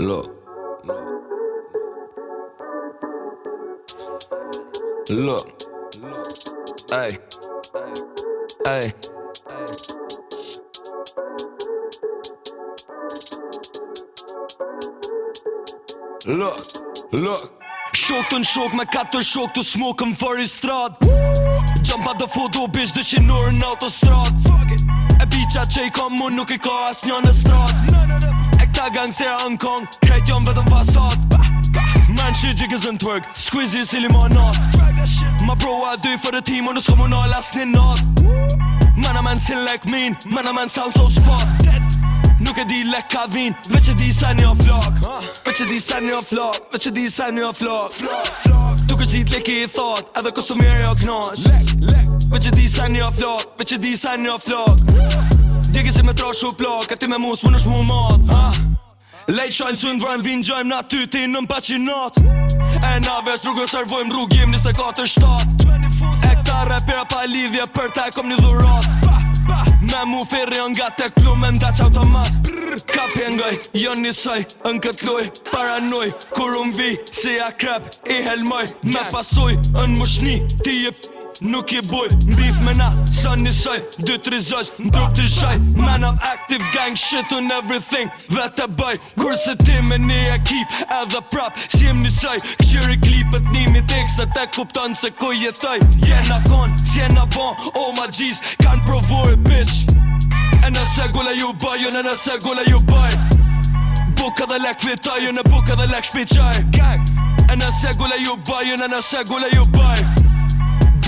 Look Look Hey. Hey. Look Look Shok të në shok me katër shok të smokën for i strad Gjampa oh, dhe foto bish dëshinur në autostrad E bicha që i ka mund nuk i ka as një në strad gangster Hong Kong Këtë jam vetëm fasat Man shit jik is in twerk Squeezy si limonat Ma bro a dy for the team O nësë komu në last një not Man a man sin like mean Man a man sound so spot Nuk e di lek ka vin Veq e di sa një o flok Veq e di sa një o flok Veq e di sa një o flok Tuk është i të leki i thot Edhe kështu o knash Lek, lek Veq e di sa një o flok Veq e di sa një o flok Djekin si me trashu plak E ti me mus më nësh mu mod ha Lejt shajnë së ndrojmë vinë gjojmë na ty ti në mpacinat E na vetë rrugë servojmë rrugim 24-7 E këta repera pa lidhje për ta e kom një dhurat Me mu ferri nga tek plume me ndaq automat Ka pjengoj, jo njësoj, në këtë luj Paranoj, kur unë vi, si akrep, i helmoj Me pasoj, në mushni, ti je nuk i boj Mbif me na, sa njësaj Dë të rizaj, në drop të rishaj Man of active gang, shit on everything Dhe të baj, kur se ti me një ekip Edhe prap, si jem njësaj Këshyri klipët nimi tekst Dhe te kuptan se ku jetaj Jena kon, si n'a bon Oh my G's, kan provoj, bitch E nëse gulla ju baj, jo në nëse gulla ju baj Buka dhe lek vitaj, jo në dhe lek shpichaj Gang, e nëse gulla ju baj, jo në nëse ju baj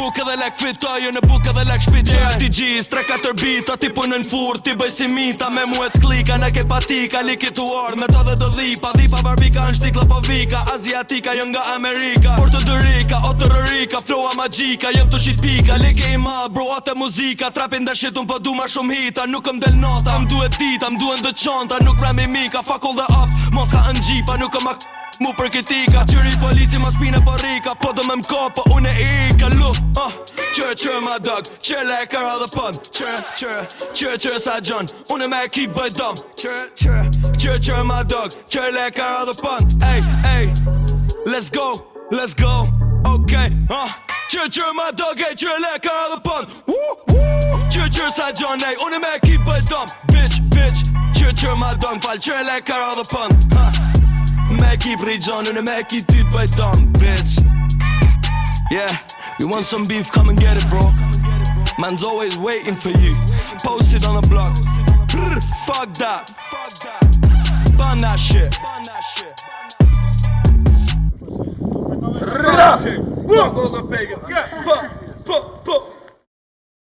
buk edhe lek fit jo në buk edhe lek shpit Qe ati gjiz, tre katër bit ti punë në fur, ti bëj si mita Me mu e cklika, në ke patika Liki të ward, me të dhe do dhipa Dhipa barbika, në shtikla po vika Aziatika, jo nga Amerika Por të dërika, o të rërika Floa magjika, jëm të shit pika Liki i ma, bro, atë muzika Trapin dhe unë po du ma shumë hita Nuk këm del nata, am duhet tita Am duhet dë qanta, nuk rem i mika Fuck all the ups, mos ka në gjipa Nuk këm a k*** Mu për kritika ka qëri polici ma shpina për rika Po do me mko po une i ka lu uh, ah, Qe qe ma dog, qe le e kara dhe pëm Qe qe qe qe sa gjon, une me e ki bëj dom Qe qe qe qe ma dog, qe le e kara dhe pëm Ej, ej, let's go, let's go, Okay, uh, Qe qe ma dog, ej qe le e kara dhe pëm Qe qe sa gjon, ej, une me e ki bëj dom Bitch, bitch, qe qe ma dog, fal qe le e kara dhe pëm Ha, ha Mac keep region and a Mac keep dude by dumb bitch. Yeah, you want some beef? Come and get it, bro. Man's always waiting for you. Posted on the block. Brr, fuck that. Ban that shit. Ra! Fuck all the pagan.